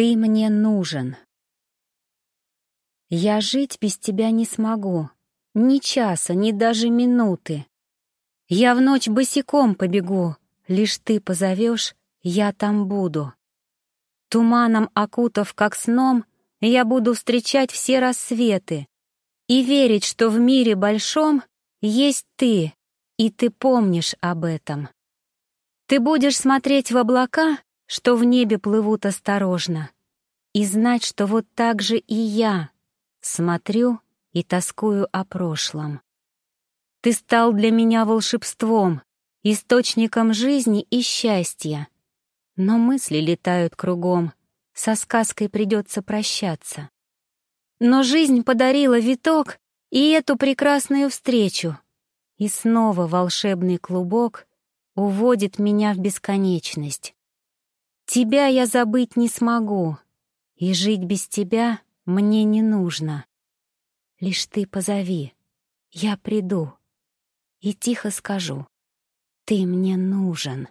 Ты мне нужен. Я жить без тебя не смогу. Ни часа, ни даже минуты. Я в ночь босиком побегу. Лишь ты позовешь, я там буду. Туманом окутав, как сном, я буду встречать все рассветы и верить, что в мире большом есть ты, и ты помнишь об этом. Ты будешь смотреть в облака, что в небе плывут осторожно, и знать, что вот так же и я смотрю и тоскую о прошлом. Ты стал для меня волшебством, источником жизни и счастья. Но мысли летают кругом, со сказкой придется прощаться. Но жизнь подарила виток и эту прекрасную встречу. И снова волшебный клубок уводит меня в бесконечность. Тебя я забыть не смогу, и жить без тебя мне не нужно. Лишь ты позови, я приду и тихо скажу, ты мне нужен.